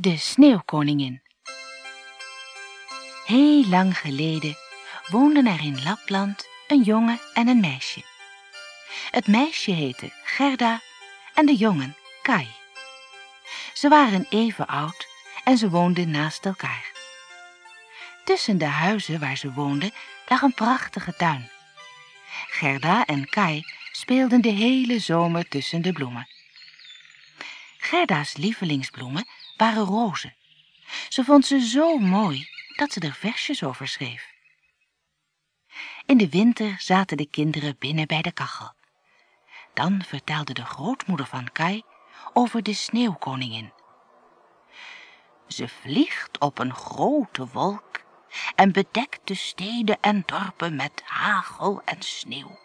De Sneeuwkoningin Heel lang geleden woonden er in Lapland een jongen en een meisje. Het meisje heette Gerda en de jongen Kai. Ze waren even oud en ze woonden naast elkaar. Tussen de huizen waar ze woonden lag een prachtige tuin. Gerda en Kai speelden de hele zomer tussen de bloemen. Gerda's lievelingsbloemen waren rozen. Ze vond ze zo mooi dat ze er versjes over schreef. In de winter zaten de kinderen binnen bij de kachel. Dan vertelde de grootmoeder van Kai over de sneeuwkoningin. Ze vliegt op een grote wolk en bedekt de steden en dorpen met hagel en sneeuw.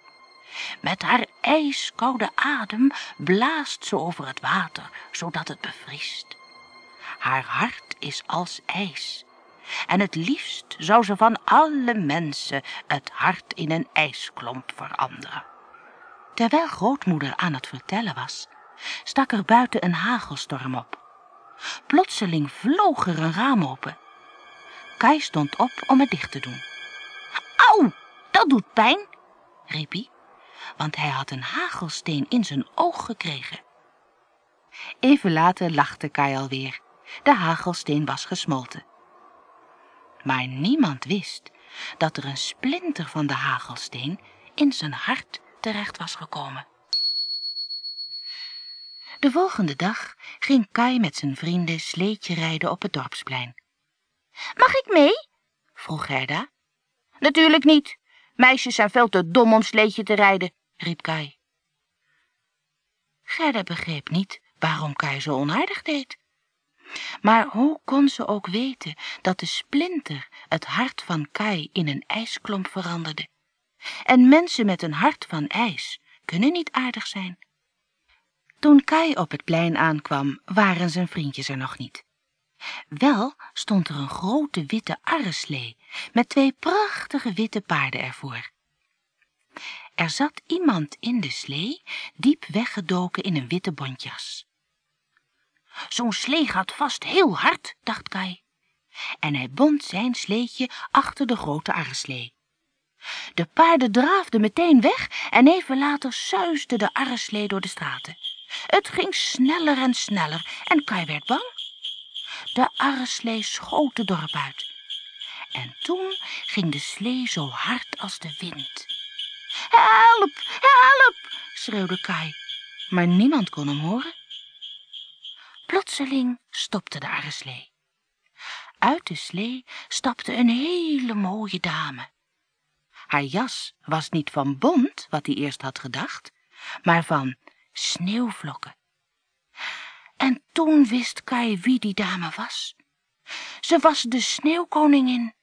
Met haar ijskoude adem blaast ze over het water, zodat het bevriest. Haar hart is als ijs. En het liefst zou ze van alle mensen het hart in een ijsklomp veranderen. Terwijl grootmoeder aan het vertellen was, stak er buiten een hagelstorm op. Plotseling vloog er een raam open. Kai stond op om het dicht te doen. Auw, dat doet pijn, riep hij, want hij had een hagelsteen in zijn oog gekregen. Even later lachte Kai alweer. De hagelsteen was gesmolten. Maar niemand wist dat er een splinter van de hagelsteen in zijn hart terecht was gekomen. De volgende dag ging Kai met zijn vrienden sleetje rijden op het dorpsplein. Mag ik mee? vroeg Gerda. Natuurlijk niet. Meisjes zijn veel te dom om sleetje te rijden, riep Kai. Gerda begreep niet waarom Kai zo onaardig deed. Maar hoe kon ze ook weten dat de splinter het hart van Kai in een ijsklomp veranderde? En mensen met een hart van ijs kunnen niet aardig zijn. Toen Kai op het plein aankwam, waren zijn vriendjes er nog niet. Wel stond er een grote witte arreslee met twee prachtige witte paarden ervoor. Er zat iemand in de slee, diep weggedoken in een witte bontjas. Zo'n slee gaat vast heel hard, dacht Kai. En hij bond zijn sleetje achter de grote arreslee. De paarden draafden meteen weg en even later suisde de arreslee door de straten. Het ging sneller en sneller en Kai werd bang. De arreslee schoot de dorp uit. En toen ging de slee zo hard als de wind. Help, help, schreeuwde Kai, maar niemand kon hem horen. Plotseling stopte de arreslee. Uit de slee stapte een hele mooie dame. Haar jas was niet van bont, wat hij eerst had gedacht, maar van sneeuwvlokken. En toen wist Kai wie die dame was. Ze was de sneeuwkoningin.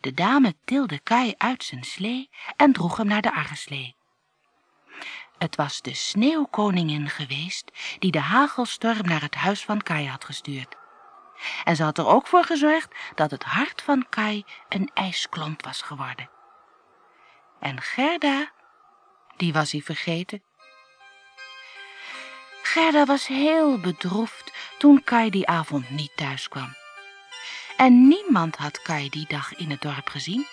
De dame tilde Kai uit zijn slee en droeg hem naar de arreslee. Het was de sneeuwkoningin geweest die de hagelstorm naar het huis van Kai had gestuurd. En ze had er ook voor gezorgd dat het hart van Kai een ijsklomp was geworden. En Gerda, die was hij vergeten. Gerda was heel bedroefd toen Kai die avond niet thuis kwam. En niemand had Kai die dag in het dorp gezien.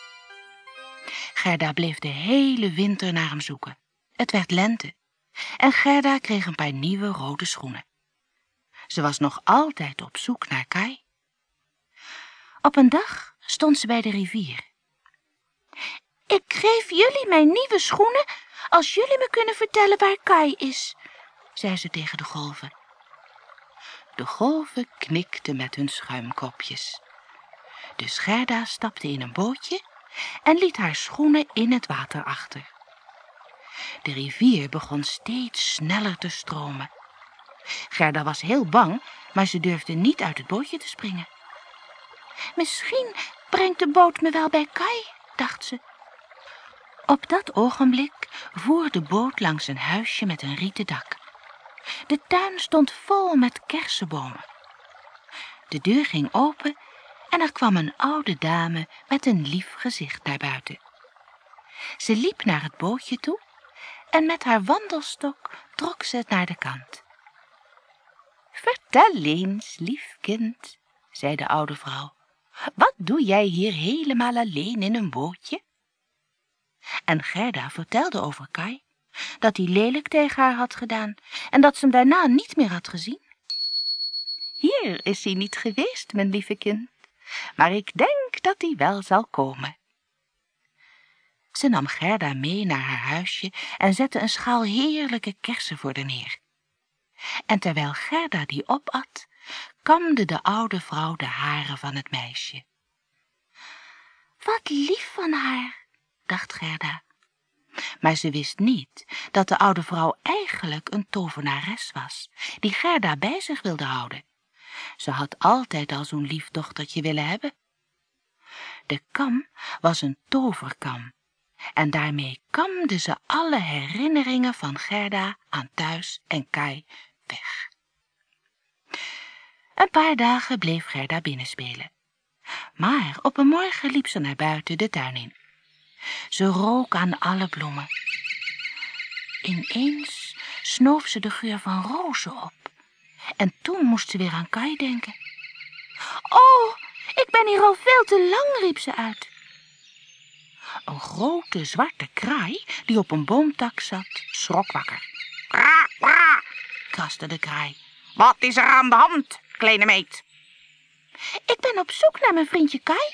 Gerda bleef de hele winter naar hem zoeken. Het werd lente en Gerda kreeg een paar nieuwe rode schoenen. Ze was nog altijd op zoek naar Kai. Op een dag stond ze bij de rivier. Ik geef jullie mijn nieuwe schoenen als jullie me kunnen vertellen waar Kai is, zei ze tegen de golven. De golven knikten met hun schuimkopjes. De Gerda stapte in een bootje en liet haar schoenen in het water achter. De rivier begon steeds sneller te stromen. Gerda was heel bang, maar ze durfde niet uit het bootje te springen. Misschien brengt de boot me wel bij Kai, dacht ze. Op dat ogenblik voer de boot langs een huisje met een rieten dak. De tuin stond vol met kersenbomen. De deur ging open en er kwam een oude dame met een lief gezicht naar buiten. Ze liep naar het bootje toe en met haar wandelstok trok ze het naar de kant. Vertel eens, lief kind, zei de oude vrouw. Wat doe jij hier helemaal alleen in een bootje? En Gerda vertelde over Kai, dat hij lelijk tegen haar had gedaan en dat ze hem daarna niet meer had gezien. Hier is hij niet geweest, mijn lieve kind, maar ik denk dat hij wel zal komen. Ze nam Gerda mee naar haar huisje en zette een schaal heerlijke kersen voor de neer. En terwijl Gerda die opat, kamde de oude vrouw de haren van het meisje. Wat lief van haar, dacht Gerda. Maar ze wist niet dat de oude vrouw eigenlijk een tovenares was, die Gerda bij zich wilde houden. Ze had altijd al zo'n lief dochtertje willen hebben. De kam was een toverkam en daarmee kamde ze alle herinneringen van Gerda aan thuis en Kai weg. Een paar dagen bleef Gerda binnenspelen. Maar op een morgen liep ze naar buiten de tuin in. Ze rook aan alle bloemen. Ineens snoof ze de geur van rozen op. En toen moest ze weer aan Kai denken. Oh, ik ben hier al veel te lang, riep ze uit. Een grote zwarte kraai, die op een boomtak zat, schrok wakker. Pra, pra, kraste de kraai. wat is er aan de hand, kleine meid? Ik ben op zoek naar mijn vriendje Kai.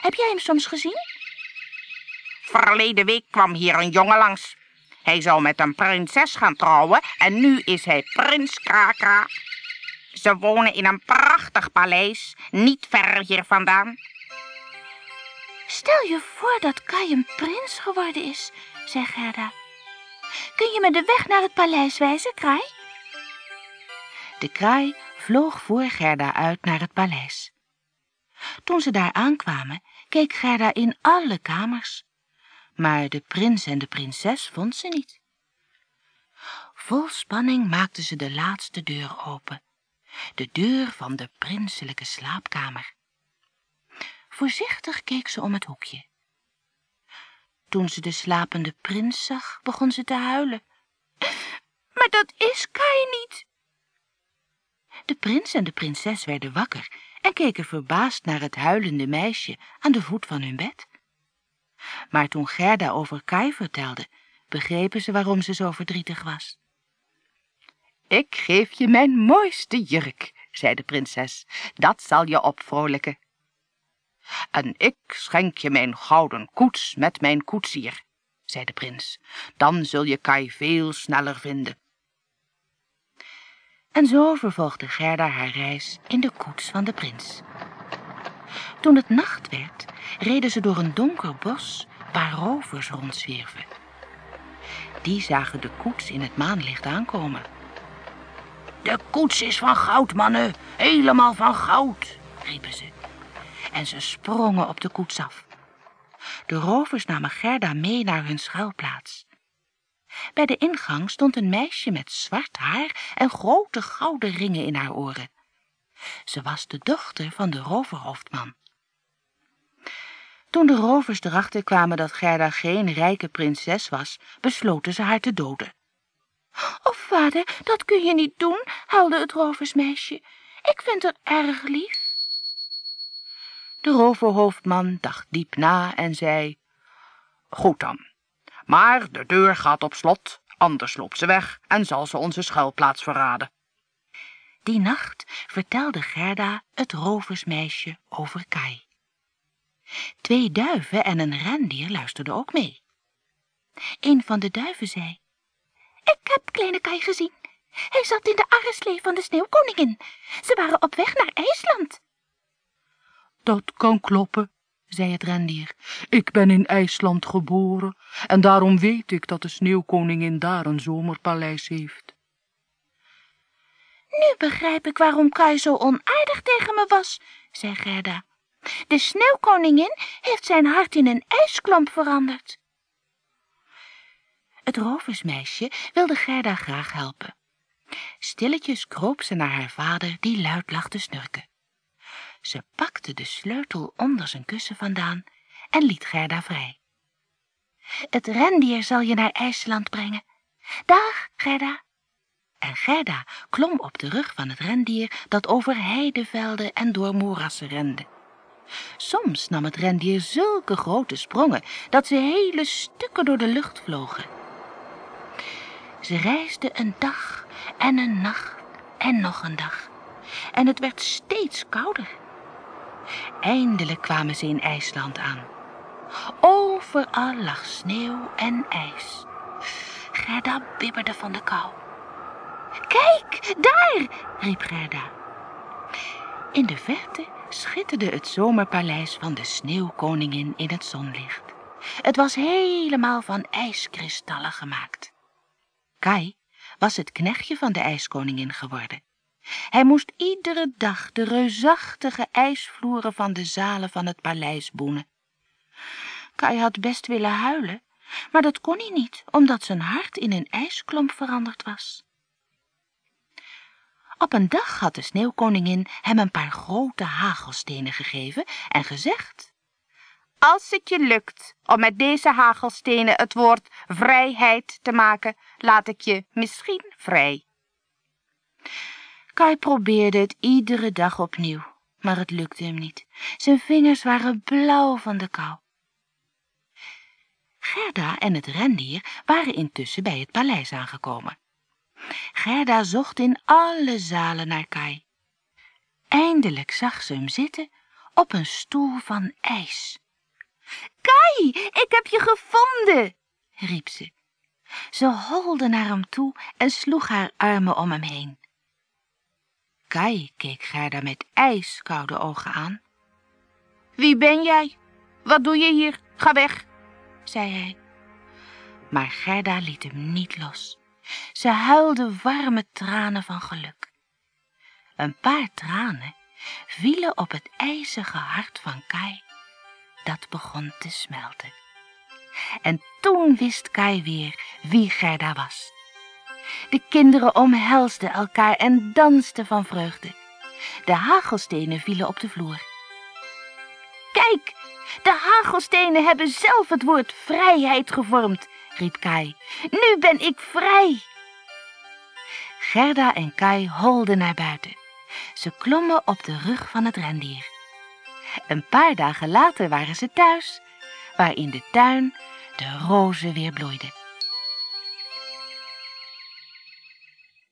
Heb jij hem soms gezien? Verleden week kwam hier een jongen langs. Hij zou met een prinses gaan trouwen en nu is hij prins Krakra. Ze wonen in een prachtig paleis, niet ver hier vandaan. Stel je voor dat Kai een prins geworden is, zei Gerda. Kun je me de weg naar het paleis wijzen, Kraai? De kraai vloog voor Gerda uit naar het paleis. Toen ze daar aankwamen, keek Gerda in alle kamers. Maar de prins en de prinses vond ze niet. Vol spanning maakte ze de laatste deur open. De deur van de prinselijke slaapkamer. Voorzichtig keek ze om het hoekje. Toen ze de slapende prins zag, begon ze te huilen. Maar dat is Kai niet. De prins en de prinses werden wakker en keken verbaasd naar het huilende meisje aan de voet van hun bed. Maar toen Gerda over Kai vertelde, begrepen ze waarom ze zo verdrietig was. Ik geef je mijn mooiste jurk, zei de prinses, dat zal je opvrolijken. En ik schenk je mijn gouden koets met mijn koetsier, zei de prins. Dan zul je Kai veel sneller vinden. En zo vervolgde Gerda haar reis in de koets van de prins. Toen het nacht werd, reden ze door een donker bos waar rovers rondzwierven. Die zagen de koets in het maanlicht aankomen. De koets is van goud, mannen, helemaal van goud, riepen ze. En ze sprongen op de koets af. De rovers namen Gerda mee naar hun schuilplaats. Bij de ingang stond een meisje met zwart haar en grote gouden ringen in haar oren. Ze was de dochter van de roverhoofdman. Toen de rovers erachter kwamen dat Gerda geen rijke prinses was, besloten ze haar te doden. Oh, vader, dat kun je niet doen, huilde het roversmeisje. Ik vind haar erg lief. De roverhoofdman dacht diep na en zei, Goed dan, maar de deur gaat op slot, anders loopt ze weg en zal ze onze schuilplaats verraden. Die nacht vertelde Gerda het roversmeisje over Kai. Twee duiven en een rendier luisterden ook mee. Een van de duiven zei, Ik heb kleine Kai gezien. Hij zat in de arreslee van de sneeuwkoningin. Ze waren op weg naar IJsland. Dat kan kloppen, zei het rendier. Ik ben in IJsland geboren en daarom weet ik dat de sneeuwkoningin daar een zomerpaleis heeft. Nu begrijp ik waarom Kai zo onaardig tegen me was, zei Gerda. De sneeuwkoningin heeft zijn hart in een ijsklomp veranderd. Het roversmeisje wilde Gerda graag helpen. Stilletjes kroop ze naar haar vader, die luid lag te snurken. Ze pakte de sleutel onder zijn kussen vandaan en liet Gerda vrij. Het rendier zal je naar IJsland brengen. Dag, Gerda. En Gerda klom op de rug van het rendier dat over heidevelden en door moerassen rende. Soms nam het rendier zulke grote sprongen dat ze hele stukken door de lucht vlogen. Ze reisden een dag en een nacht en nog een dag. En het werd steeds kouder. Eindelijk kwamen ze in IJsland aan. Overal lag sneeuw en ijs. Gerda bibberde van de kou. Kijk, daar, riep Gerda. In de verte schitterde het zomerpaleis van de sneeuwkoningin in het zonlicht. Het was helemaal van ijskristallen gemaakt. Kai was het knechtje van de ijskoningin geworden. Hij moest iedere dag de reusachtige ijsvloeren van de zalen van het paleis boenen. Kai had best willen huilen, maar dat kon hij niet, omdat zijn hart in een ijsklomp veranderd was. Op een dag had de sneeuwkoningin hem een paar grote hagelstenen gegeven en gezegd... Als het je lukt om met deze hagelstenen het woord vrijheid te maken, laat ik je misschien vrij. Kai probeerde het iedere dag opnieuw, maar het lukte hem niet. Zijn vingers waren blauw van de kou. Gerda en het rendier waren intussen bij het paleis aangekomen. Gerda zocht in alle zalen naar Kai. Eindelijk zag ze hem zitten op een stoel van ijs. Kai, ik heb je gevonden, riep ze. Ze holde naar hem toe en sloeg haar armen om hem heen. Kai keek Gerda met ijskoude ogen aan. Wie ben jij? Wat doe je hier? Ga weg, zei hij. Maar Gerda liet hem niet los. Ze huilde warme tranen van geluk. Een paar tranen vielen op het ijzige hart van Kai. Dat begon te smelten. En toen wist Kai weer wie Gerda was. De kinderen omhelsden elkaar en dansten van vreugde. De hagelstenen vielen op de vloer. Kijk, de hagelstenen hebben zelf het woord vrijheid gevormd, riep Kai. Nu ben ik vrij. Gerda en Kai holden naar buiten. Ze klommen op de rug van het rendier. Een paar dagen later waren ze thuis, waar in de tuin de rozen weer bloeiden.